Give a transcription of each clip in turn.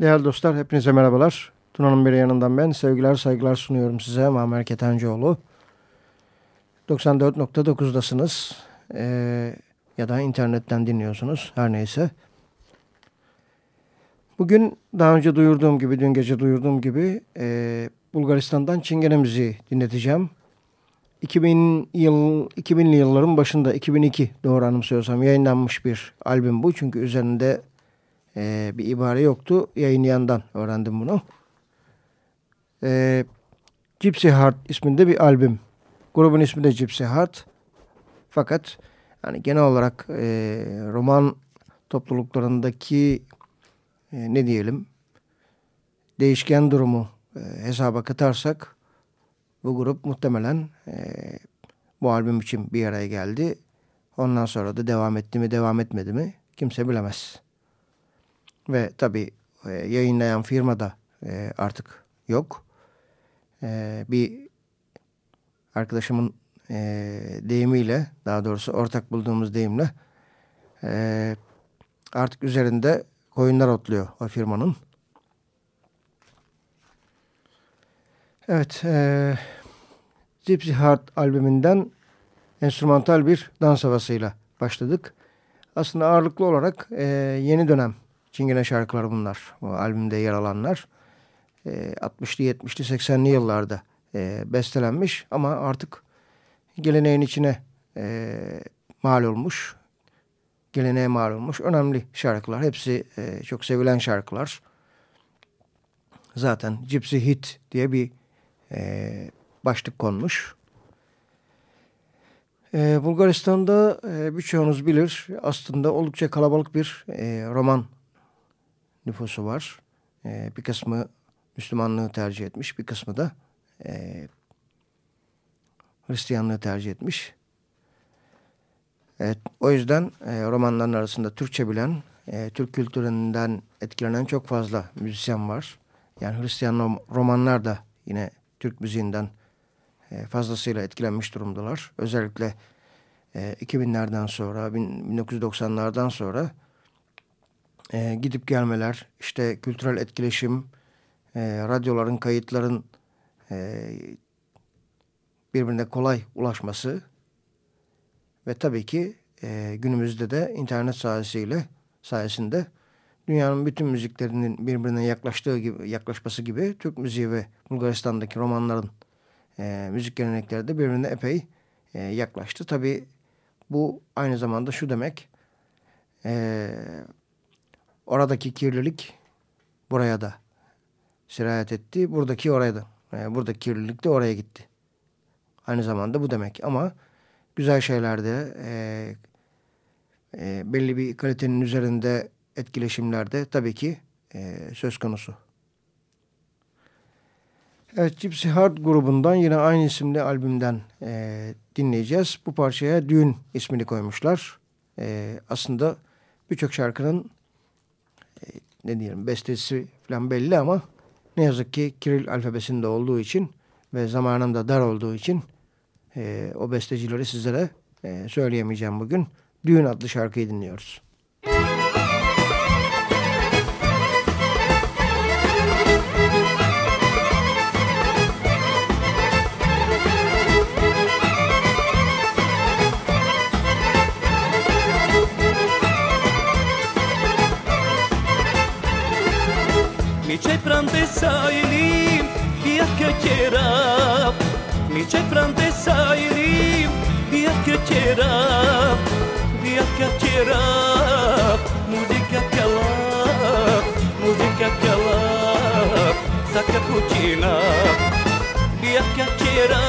Değerli dostlar hepinize merhabalar. Tuna'nın bir yanından ben sevgiler saygılar sunuyorum size Muammer Ketencoğlu. 94.9'dasınız ee, ya da internetten dinliyorsunuz her neyse. Bugün daha önce duyurduğum gibi dün gece duyurduğum gibi e, Bulgaristan'dan Çingene müziği dinleteceğim. 2000 yıl 2000'li yılların başında 2002 doğru anımsıyorsam yayınlanmış bir albüm bu. Çünkü üzerinde e, bir ibare yoktu. Yayınlayandan öğrendim bunu. E, Gypsy Heart isminde bir albüm. Grubun ismi de Gypsy Heart. Fakat yani genel olarak e, roman topluluklarındaki e, ne diyelim değişken durumu e, hesaba katarsak bu grup muhtemelen e, bu albüm için bir araya geldi. Ondan sonra da devam etti mi devam etmedi mi kimse bilemez. Ve tabii e, yayınlayan firma da e, artık yok. E, bir arkadaşımın e, deyimiyle daha doğrusu ortak bulduğumuz deyimle e, artık üzerinde koyunlar otluyor o firmanın. Evet, e, Gypsy Heart albümünden enstrümantal bir dans havasıyla başladık. Aslında ağırlıklı olarak e, yeni dönem Çingene şarkıları bunlar. Bu albümde yer alanlar. E, 60'lı, 70'li, 80'li yıllarda e, bestelenmiş ama artık geleneğin içine e, mal olmuş. Geleneğe mal olmuş. Önemli şarkılar. Hepsi e, çok sevilen şarkılar. Zaten Gypsy Hit diye bir e, başlık konmuş. E, Bulgaristan'da e, birçoğunuz bilir aslında oldukça kalabalık bir e, roman nüfusu var. E, bir kısmı Müslümanlığı tercih etmiş, bir kısmı da e, Hristiyanlığı tercih etmiş. Evet, o yüzden e, romanların arasında Türkçe bilen, e, Türk kültüründen etkilenen çok fazla müzisyen var. Yani Hristiyan romanlar da yine Türk müziğinden e, fazlasıyla etkilenmiş durumdalar. Özellikle 2000'lerden e, sonra, 1990'lardan sonra e, gidip gelmeler, işte kültürel etkileşim, radyoların, kayıtların birbirine kolay ulaşması ve tabii ki günümüzde de internet sayesiyle sayesinde dünyanın bütün müziklerinin birbirine yaklaştığı gibi yaklaşması gibi Türk müziği ve Bulgaristan'daki romanların e, müzik gelenekleri de birbirine epey e, yaklaştı. Tabi bu aynı zamanda şu demek e, oradaki kirlilik buraya da sirayet etti. Buradaki oraya da. E, buradaki kirlilik de oraya gitti. Aynı zamanda bu demek ama güzel şeylerde e, e, belli bir kalitenin üzerinde etkileşimlerde tabii ki e, söz konusu. Evet Gypsy Heart grubundan yine aynı isimli albümden e, dinleyeceğiz. Bu parçaya Düğün ismini koymuşlar. E, aslında birçok şarkının ne diyelim bestesi falan belli ama ne yazık ki Kiril alfabesinde olduğu için ve zamanında dar olduğu için e, o bestecileri sizlere e, söyleyemeyeceğim bugün. Düğün adlı şarkıyı dinliyoruz. Niçe prande sailim bir kökera Niçe prande sailim bir kökera Bir kökera Música aquela Música aquela Saca putina Bir kökera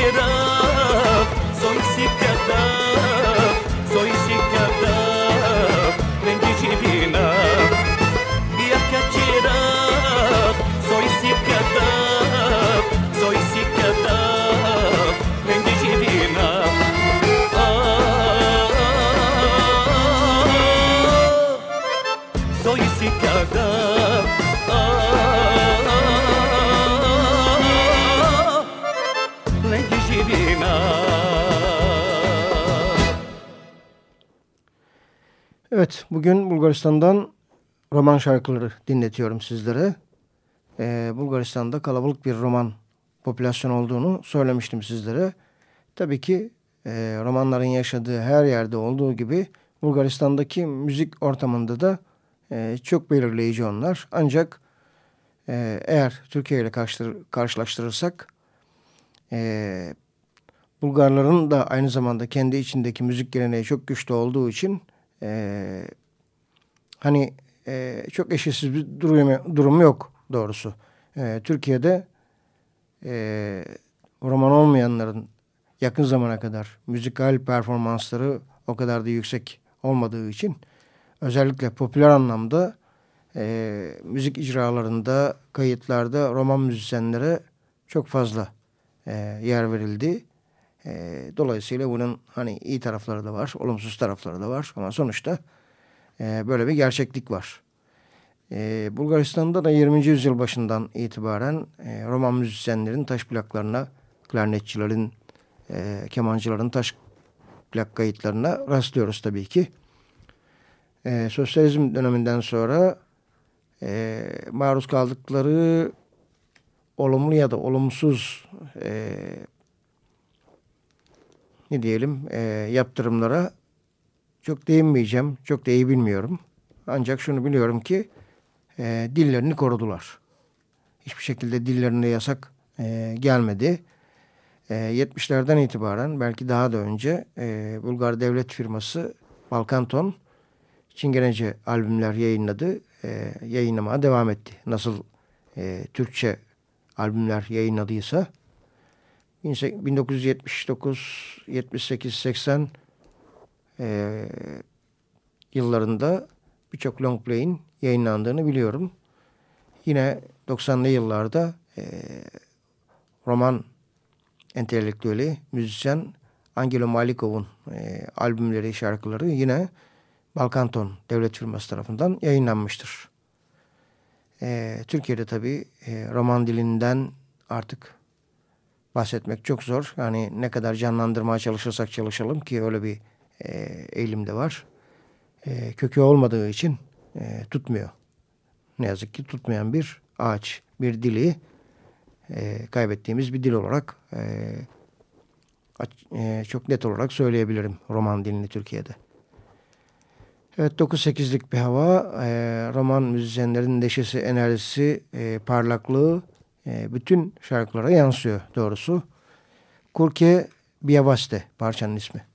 तेरा Evet, bugün Bulgaristan'dan roman şarkıları dinletiyorum sizlere. Ee, Bulgaristan'da kalabalık bir roman popülasyon olduğunu söylemiştim sizlere. Tabii ki e, romanların yaşadığı her yerde olduğu gibi Bulgaristan'daki müzik ortamında da e, çok belirleyici onlar. Ancak e, eğer Türkiye ile karşılaştırırsak e, Bulgarların da aynı zamanda kendi içindeki müzik geleneği çok güçlü olduğu için e, hani e, çok eşitsiz bir durum, durum yok doğrusu. E, Türkiye'de e, roman olmayanların yakın zamana kadar müzikal performansları o kadar da yüksek olmadığı için özellikle popüler anlamda e, müzik icralarında, kayıtlarda roman müzisyenlere çok fazla e, yer verildi. E, dolayısıyla bunun hani iyi tarafları da var, olumsuz tarafları da var ama sonuçta e, böyle bir gerçeklik var. E, Bulgaristan'da da 20. yüzyıl başından itibaren e, roman müzisyenlerin taş plaklarına, klarnetçilerin, e, kemancıların taş plak kayıtlarına rastlıyoruz tabii ki. E, sosyalizm döneminden sonra e, maruz kaldıkları olumlu ya da olumsuz e, ne diyelim e, yaptırımlara çok değinmeyeceğim. Çok da iyi bilmiyorum. Ancak şunu biliyorum ki e, dillerini korudular. Hiçbir şekilde dillerine yasak e, gelmedi. E, 70'lerden itibaren belki daha da önce e, Bulgar devlet firması Balkanton Çingenece albümler yayınladı. E, yayınlamaya devam etti. Nasıl e, Türkçe albümler yayınladıysa 1979, 78, 80 e, yıllarında birçok long play'in yayınlandığını biliyorum. Yine 90'lı yıllarda e, roman entelektüeli, müzisyen Angelo Malikov'un e, albümleri, şarkıları yine Balkanton devlet firması tarafından yayınlanmıştır. E, Türkiye'de tabii e, roman dilinden artık bahsetmek çok zor. Yani ne kadar canlandırmaya çalışırsak çalışalım ki öyle bir e, eğilim de var. E, kökü olmadığı için e, tutmuyor. Ne yazık ki tutmayan bir ağaç, bir dili e, kaybettiğimiz bir dil olarak e, e, çok net olarak söyleyebilirim roman dilini Türkiye'de. Evet 9-8'lik bir hava. E, roman müzisyenlerin neşesi, enerjisi, e, parlaklığı e, bütün şarkılara yansıyor doğrusu. Kurke Biavaste parçanın ismi.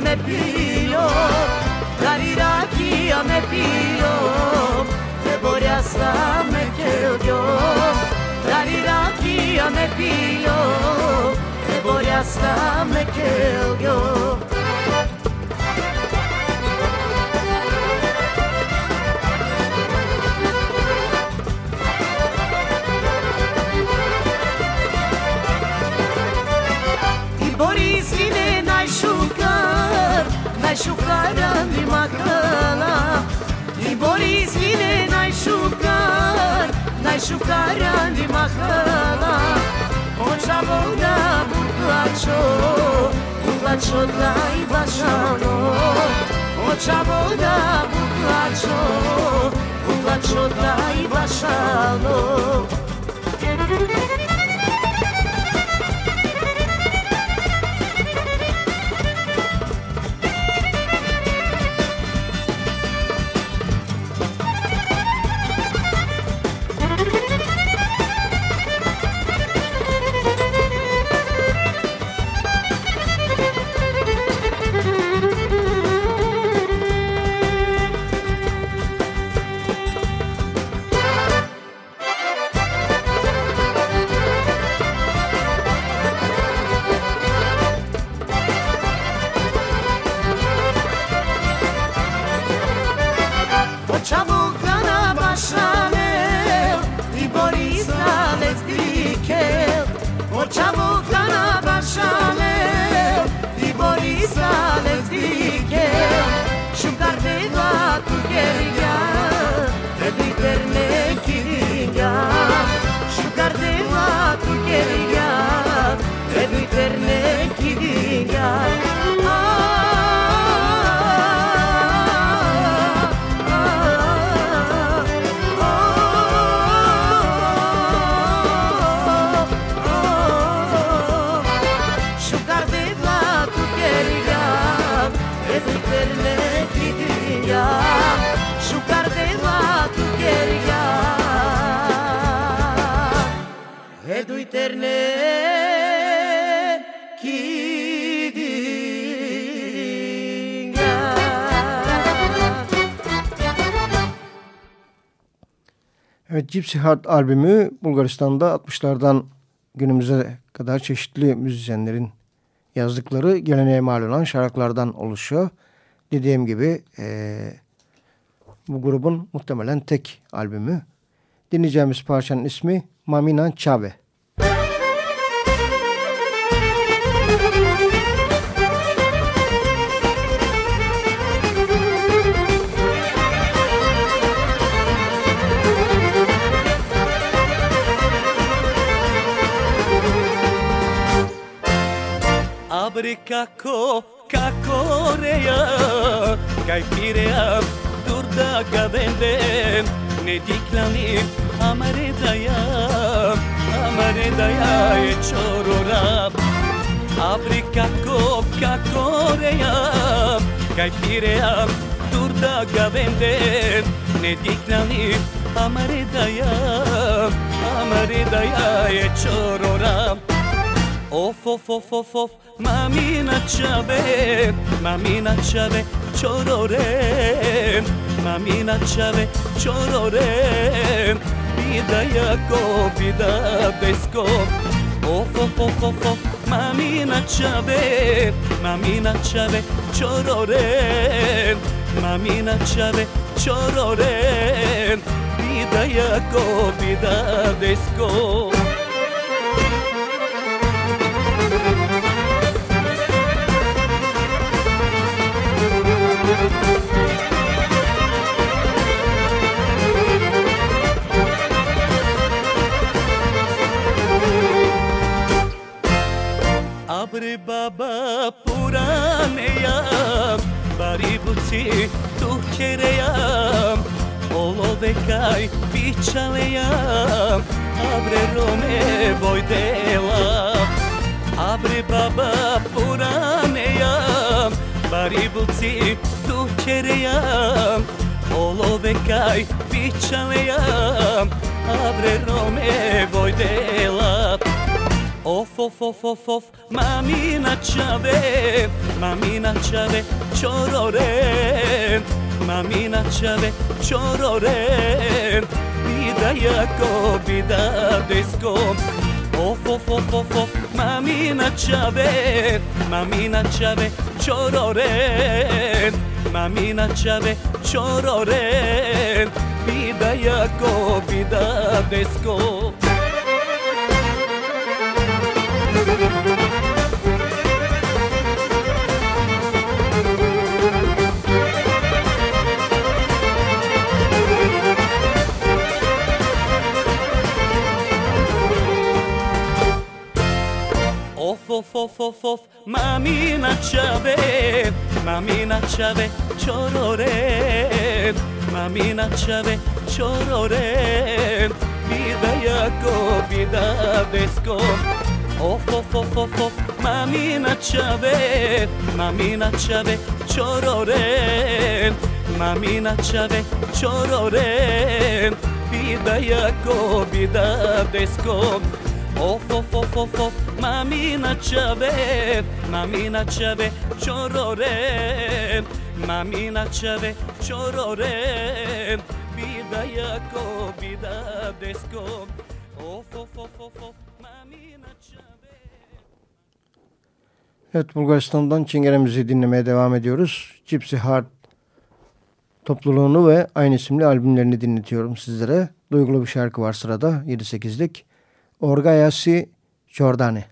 Darirakia me pilo, darirakia me pilo, te borjasta me keljo, darirakia me pilo, te borjasta me keljo. najszukana mi matala I boli svine najšukar, najšukara mi mahala Oča voda butlačo, butlačo da i bašano Oča voda butlačo, butlačo da i bašano Thank you. Buklačo bašo daj bašalo Evet Gypsy Heart albümü Bulgaristan'da 60'lardan günümüze kadar çeşitli müzisyenlerin yazdıkları geleneğe mal olan şarkılardan oluşuyor. Dediğim gibi e, bu grubun muhtemelen tek albümü. Dinleyeceğimiz parçanın ismi Mamina Chave. Abre kako, kako reja Kaj pirea durda ga vende Ne diklani amare daya Amare daya e chorora Abre kako, kako reja Kaj pirea durda ga Ne diklani amare daya Amare daya e chorora Of of of of of Mamina çave Mamina çave çorore Mamina çave çorore Bida jako bida desko. Of of of of of Mamina çave Mamina çave çorore Mamina çave çorore Bida jako bida desko. Abre çalıyam Abre Rome boy dela. Abre baba puraneyam Baribuci tu çereyam Olove kaj pičalejam Abre Rome boy dela. Of, of, of, of, of, mamina čave, mamina čave, čorore, mamina čave, čorore, da jako bi da desko. Of, of, of, of, of, mamina txabe mamina txabe čororen Mamina txabe čororen, bi da jako bi Of of of of of Mamina çave Mamina çave çorore Mamina chave chororen Vida jako vida desko. Of of of of of Mamina chave Mamina chave chororen Mamina chave chororen Vida jako vida desko. Of of of of of Mamina chave Mamina chave chororen Mamina chave chororen Vida desko Of of of of of Mamina chave Evet Bulgaristan'dan Çingenemizi dinlemeye devam ediyoruz. Gypsy Heart topluluğunu ve aynı isimli albümlerini dinletiyorum sizlere. Duygulu bir şarkı var sırada 7-8'lik. Orgayasi Jordane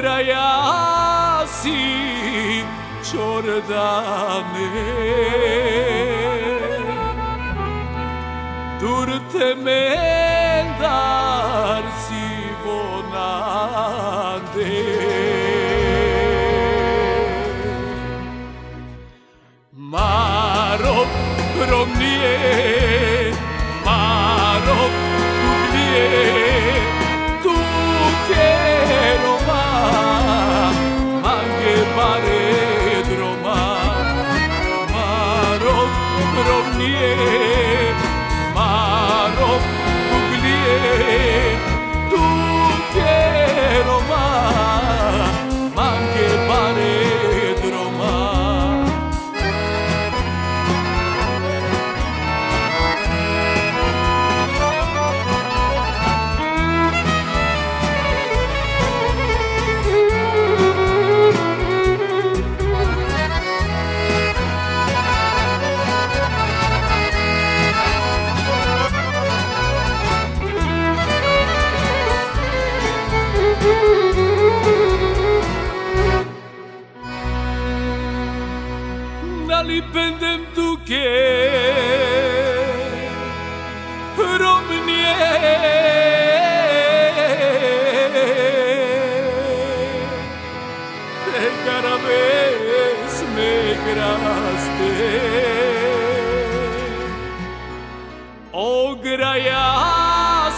κραγιάσει Τζορδάνε Τούρτε με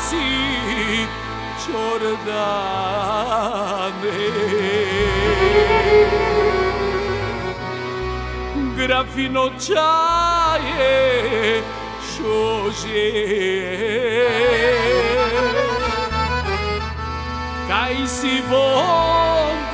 si Giordane Grafino čaje šože Kaj si vom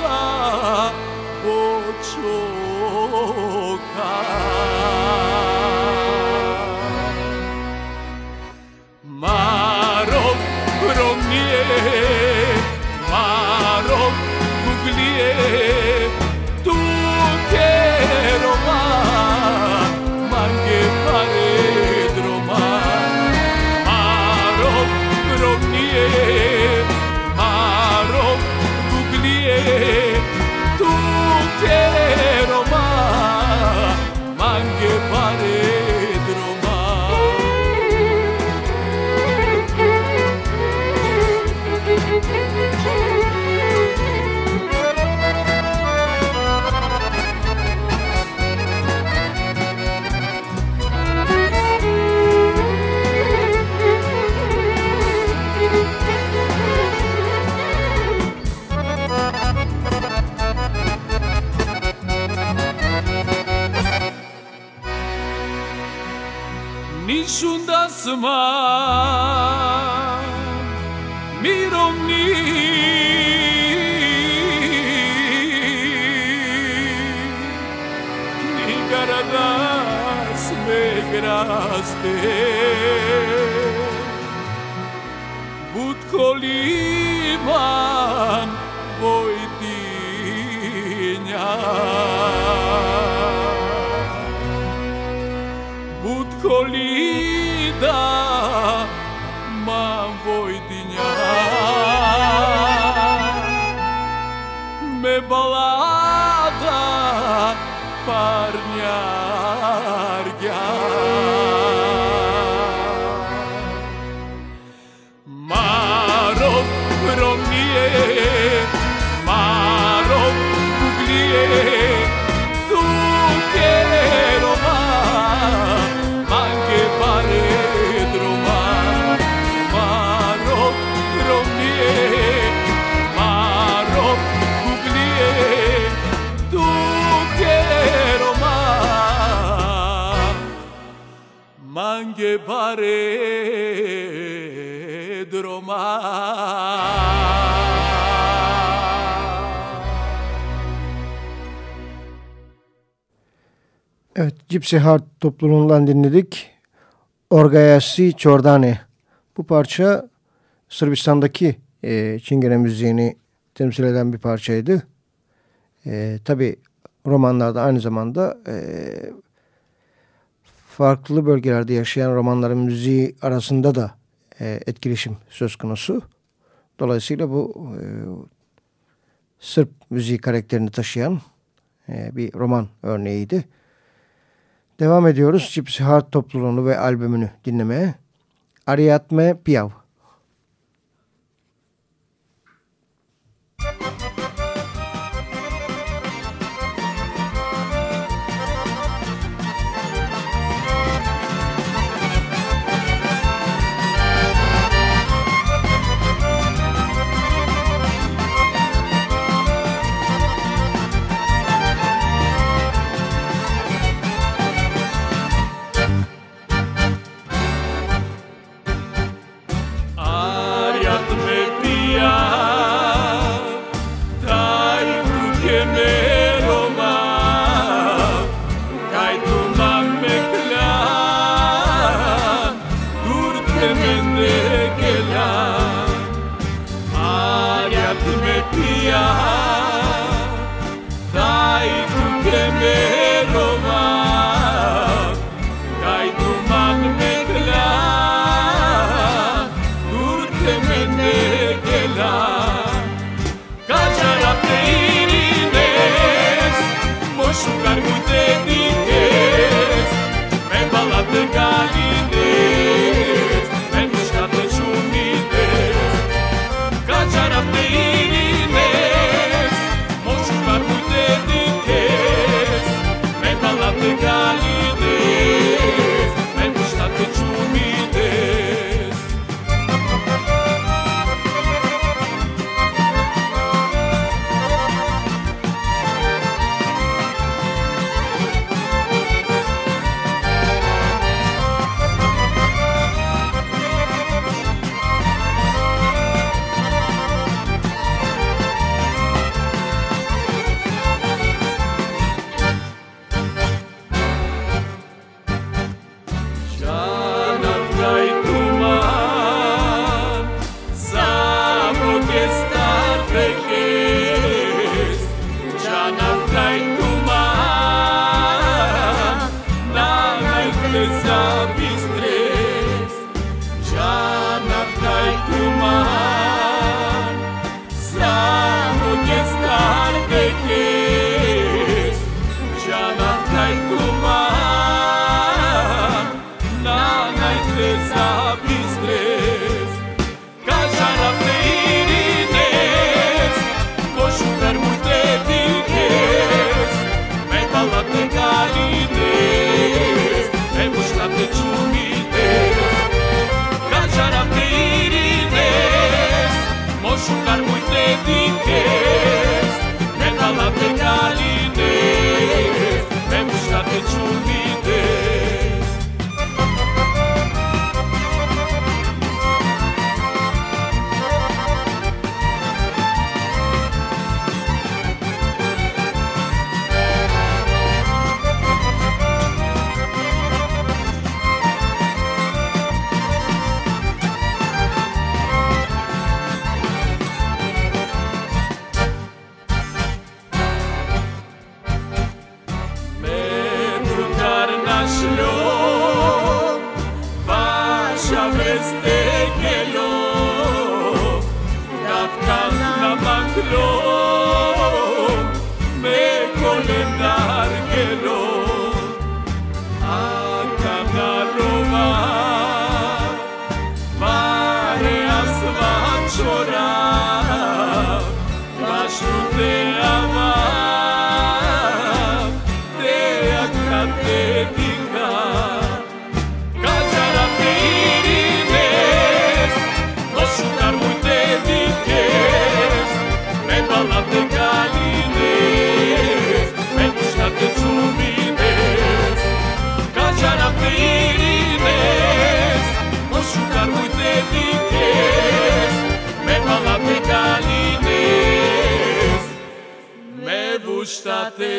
ut koliman vojtinja. ut coliman Gypsy Heart toplumundan dinledik. Orgayasi Çordane. Bu parça Sırbistan'daki e, Çingene müziğini temsil eden bir parçaydı. E, Tabi romanlarda aynı zamanda e, farklı bölgelerde yaşayan romanların müziği arasında da e, etkileşim söz konusu. Dolayısıyla bu e, Sırp müziği karakterini taşıyan e, bir roman örneğiydi. Devam ediyoruz Gypsy Heart topluluğunu ve albümünü dinlemeye. Ariadne Piaf.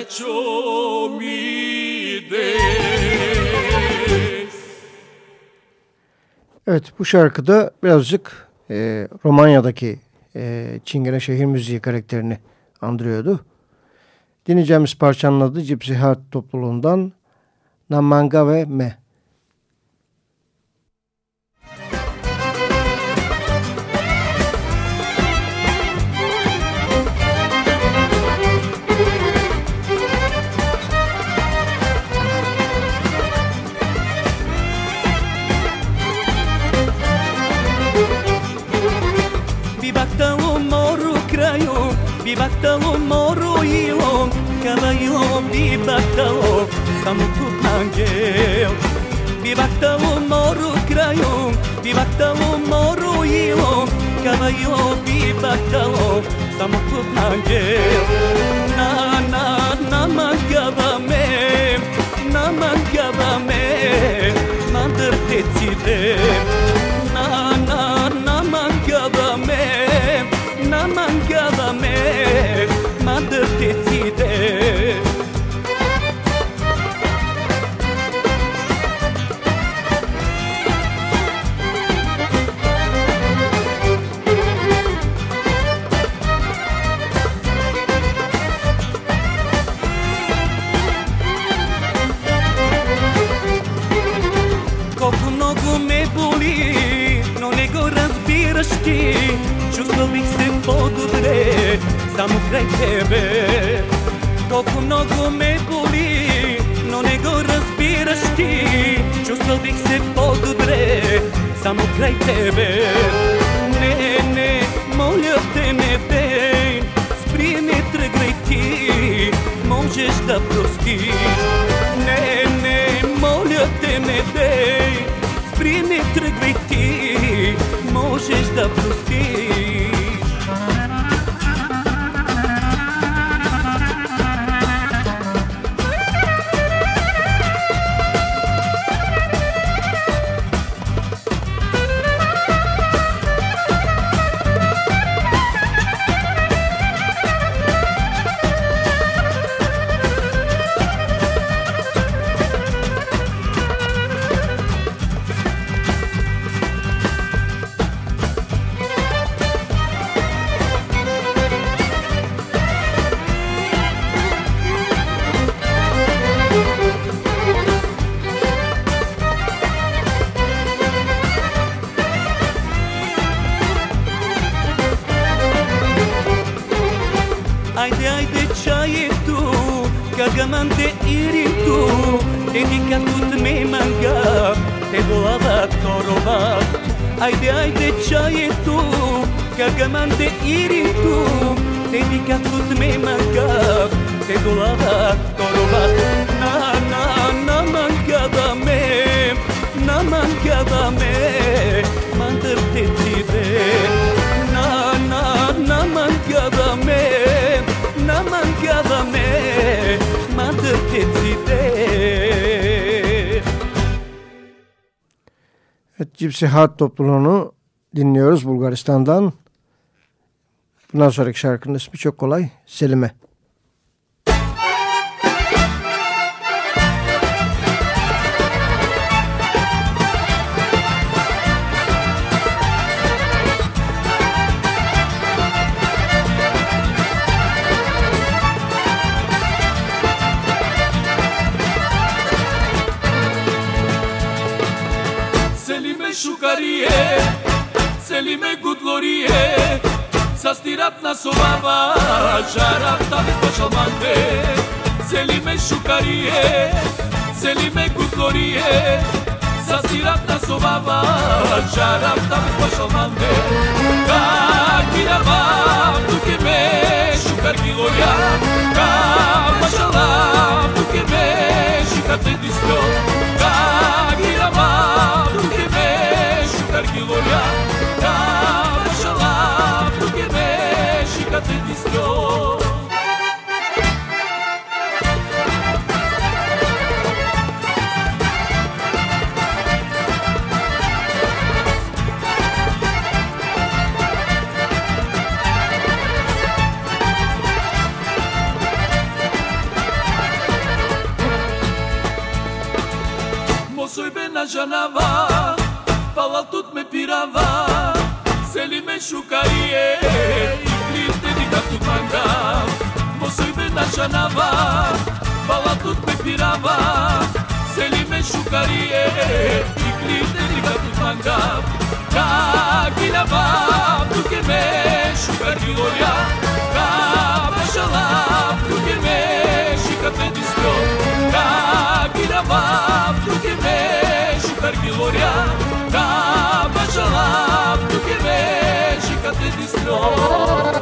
State çomides. Evet bu şarkıda birazcık e, Romanya'daki e, Çingene şehir müziği karakterini andırıyordu. Dinleyeceğimiz parçanın adı Cipsi Heart topluluğundan Namanga ve Me. di batalo moro ilom Kada ilom di batalo Samo tu angel Di batalo moro krajom Di batalo moro ilom Kada ilom di batalo Samo tu angel Haide, haide, ce tu Gargamante iritu Dedicatul me manga Te volava torova Na, na, na mancava me Na mancava me Mandar te tive Na, na, na mancava me Na mancava me Mandar te Cipsi Heart topluluğunu dinliyoruz Bulgaristan'dan. Bundan sonraki şarkının ismi çok kolay. Selime стират на сувава, жарата ми пашалманте, цели ме шукарие, цели ме куторие, за стират на сувава, жарата ми пашалманте, какирава, туке ме шукар гилоја, ка пашала, туке ме шукар те дистро, Janava Pala tut me pirava Seli me šukarie I klite di kaktu manga Mosoj be na janava Pala tut me pirava Seli me šukarie I klite di kaktu manga Ka kilava Tu ke me šukari loria Ka mašala Tu ke me šikate distro Ka kilava Tu ke me šukari loria Ka mašala Tu ke me šikate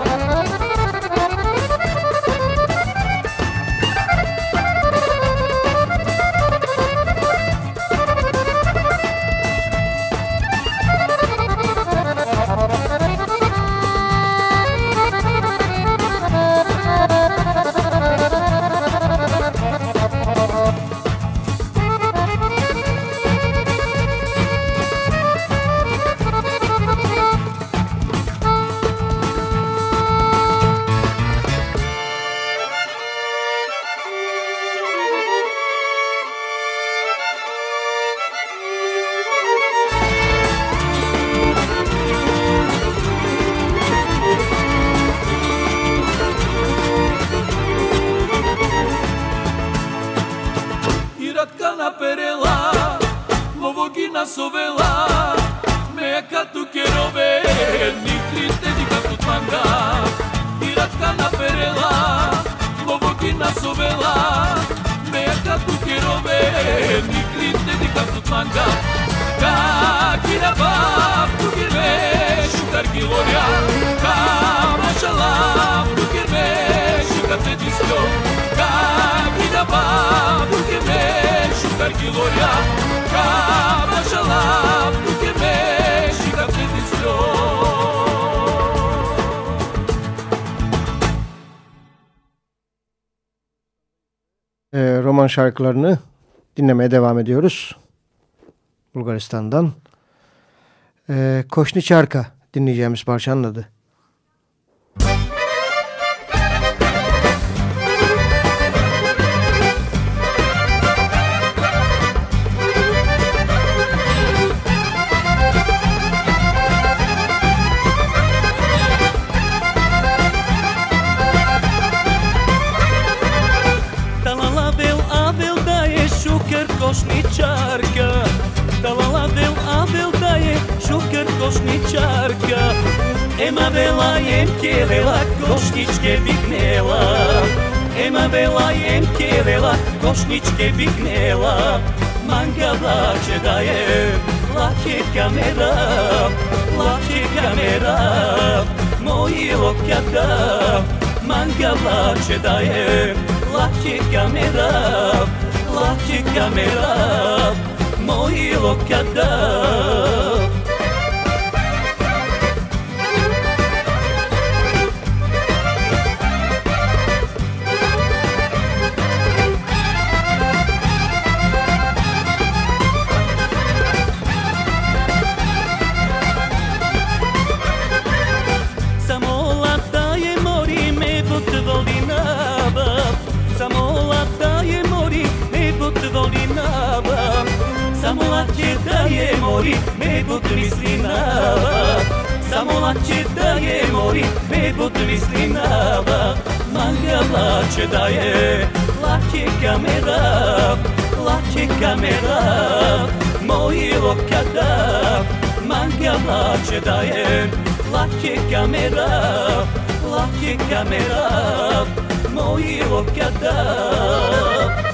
şarkılarını dinlemeye devam ediyoruz. Bulgaristan'dan. Ee, Koşni Çarka dinleyeceğimiz parçanın adı. košničarka. Ema vela jemke vela košničke viknela Ema vela jemke vela košničke viknela Manka vlače da je lake kamera Lake kamera. Moji lokata Manka vlače da je lake kamera Lake kamera. Moji lokata je mori, me misli na Samola će da je mori, me misli na Manga lače da je, lače kamera, lače kamera. Moji lokada, manga lače da je Lače kamera, lače kamera. Moji lokada.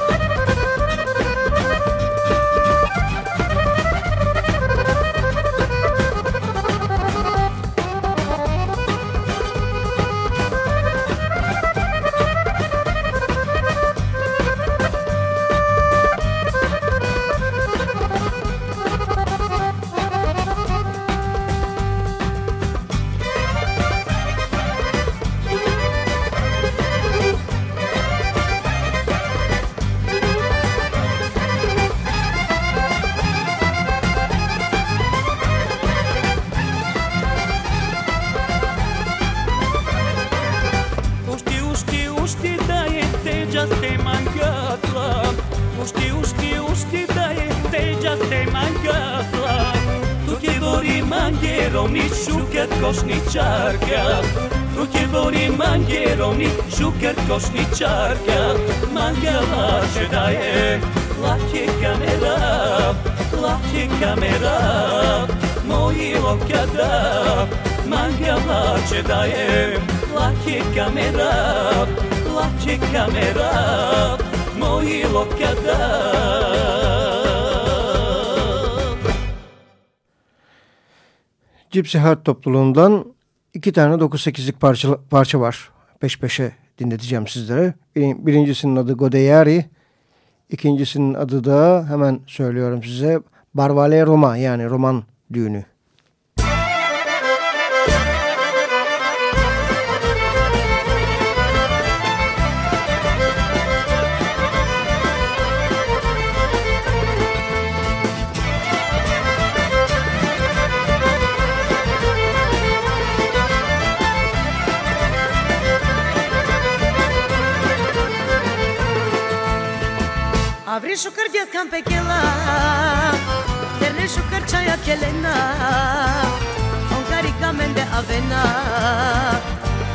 μαν γερονί, σούκερ κόσνη τσάρκα. Του και μπορεί μαν γερονί, σούκερ κόσνη τσάρκα. Μαν καλά, ζετάει, λάχε καμερά, λάχε καμερά. Μόη λοκιάτα, μαν καλά, ζετάει, λάχε καμερά, λάχε καμερά. Μόη λοκιάτα. Gypsy Heart topluluğundan iki tane 9-8'lik parça, parça var. Peş peşe dinleteceğim sizlere. Birincisinin adı Godeyari. İkincisinin adı da hemen söylüyorum size Barvale Roma yani roman düğünü. Terni shukar gjith kam pe shukar qaja kjelena On kari kam avena.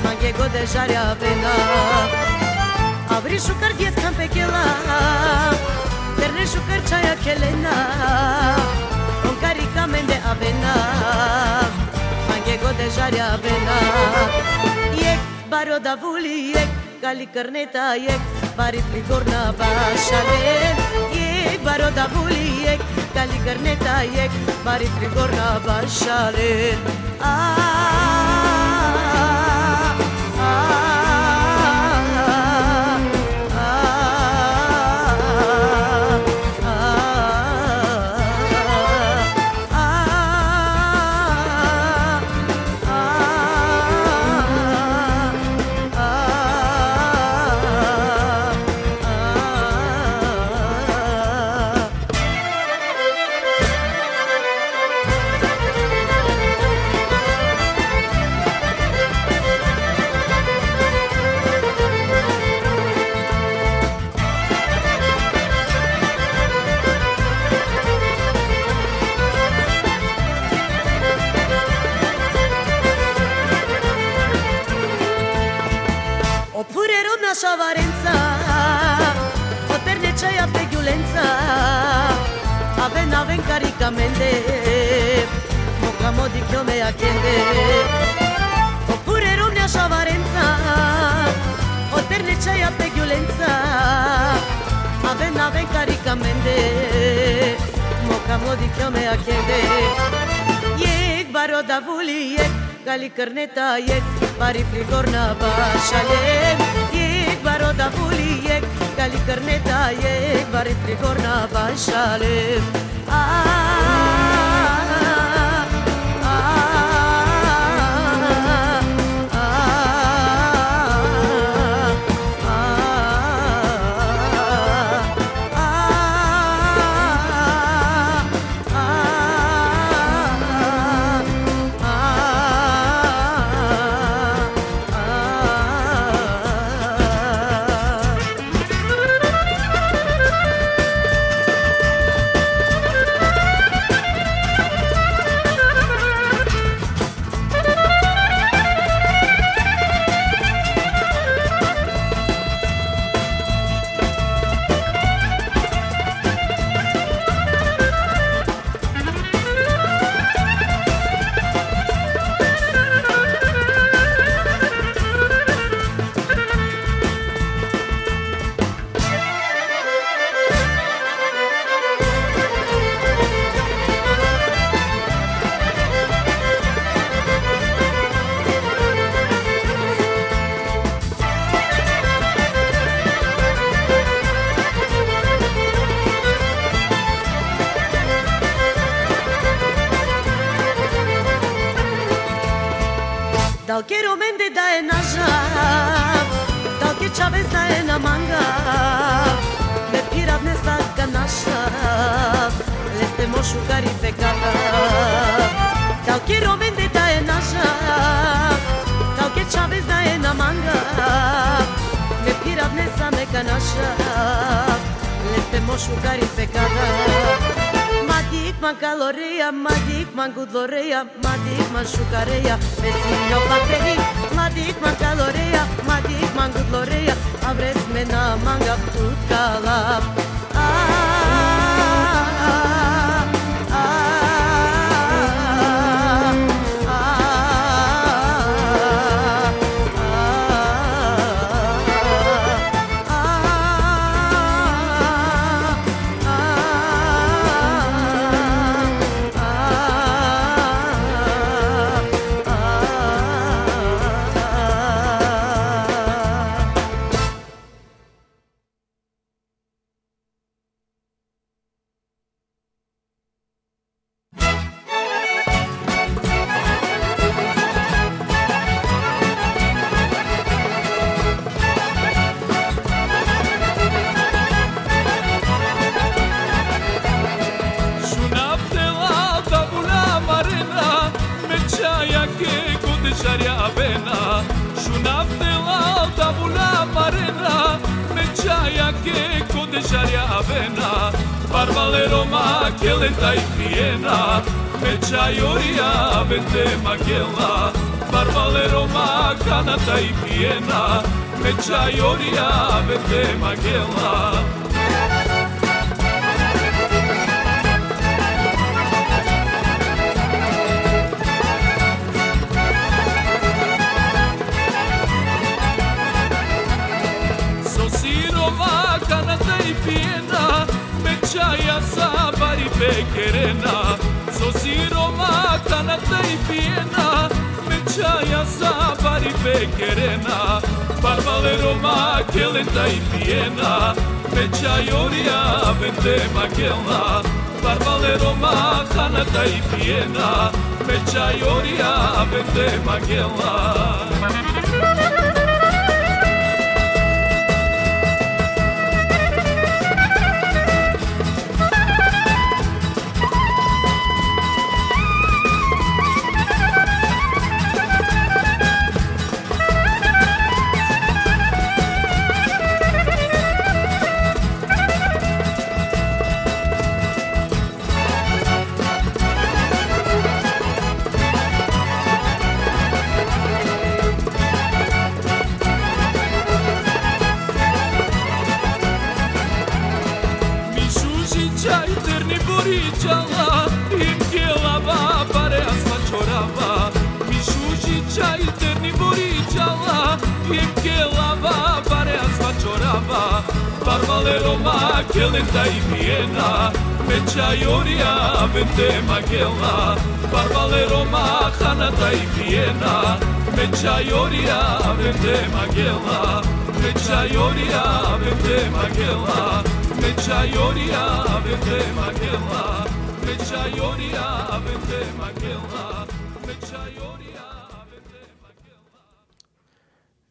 Ma nge go zharja avena. Abri shukar gjith kam pe shukar qaja kjelena On kari kam avena. Ma nge go zharja avena. Jek baro da vuli jek Kali karneta jek Barit ligor na baroda buliek, tali garnetaiek, barik rigorra basalen. Ah, caricamente Mocamo di chiome a chiede Oppure romia sciavarenza O terneceia pe violenza. Ave nave caricamente Mocamo di chiome a Iec baro da vuli iec Gali carneta iec Pari frigorna bașalem Iec baro da vuli Kali karneta je, bar i trigorna pašalim. Ah, man caloreia, madik man gudloreia, madik man shukareia, vecino patei, madik man caloreia, madik man gudloreia, abres mena manga putkala. zapari pekerena Barbaleroma keleta ipiena Betxa horia bente makelna Barbaleroma janata ipiena Betxa horia bente makelna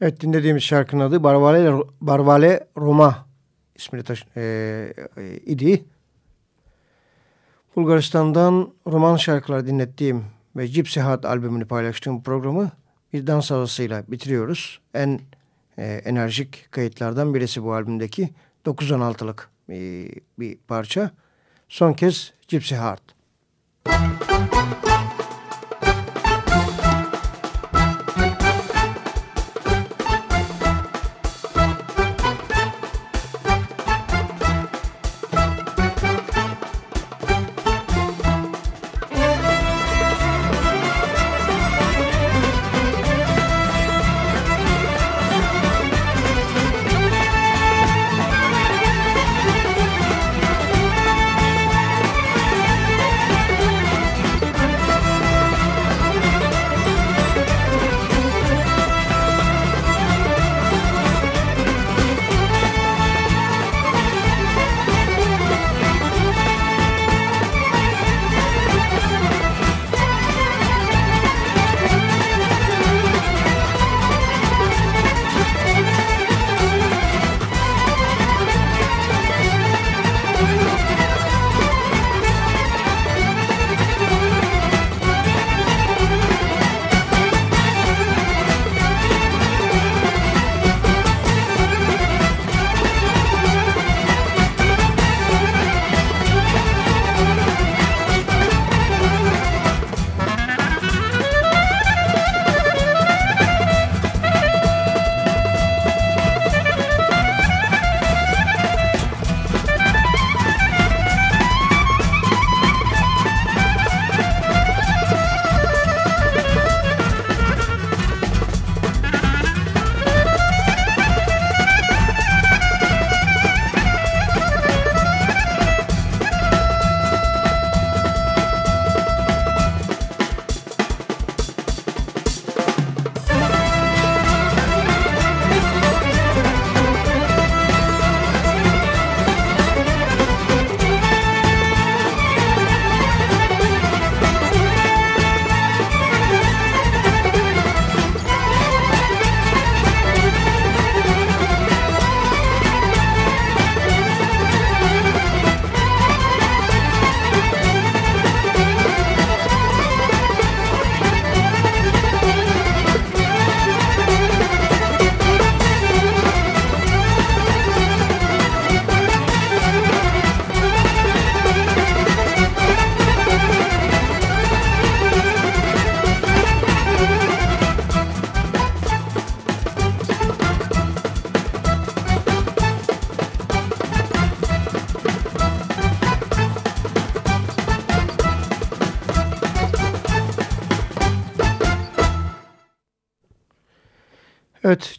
Evet dinlediğimiz şarkının adı Barvale, Barvale Roma ismini taş, e, e, idi. Bulgaristan'dan roman şarkılar dinlettiğim ve Gypsy Heart albümünü paylaştığım programı bir dans havasıyla bitiriyoruz. En e, enerjik kayıtlardan birisi bu albümdeki 9-16'lık e, bir parça. Son kez Gypsy Heart. Müzik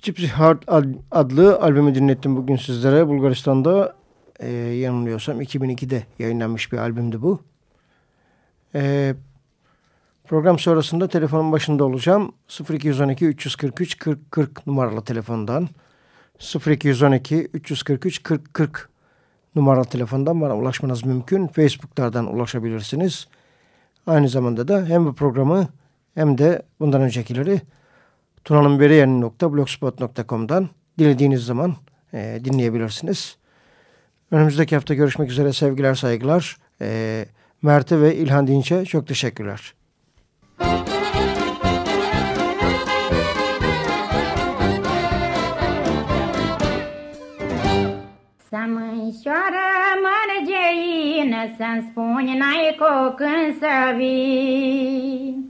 Gypsy Heart adlı albümü dinlettim bugün sizlere. Bulgaristan'da e, yanılmıyorsam 2002'de yayınlanmış bir albümdü bu. E, program sonrasında telefonun başında olacağım. 0212 343 40 40 numaralı telefondan. 0212 343 40 40 numaralı telefondan bana ulaşmanız mümkün. Facebook'lardan ulaşabilirsiniz. Aynı zamanda da hem bu programı hem de bundan öncekileri tunanınberiyen.blogspot.com'dan dilediğiniz zaman e, dinleyebilirsiniz. Önümüzdeki hafta görüşmek üzere sevgiler saygılar. E, Mert'e ve İlhan Dinç'e çok teşekkürler. Să mărgeină, Să-mi spuni n-ai cu când să vii.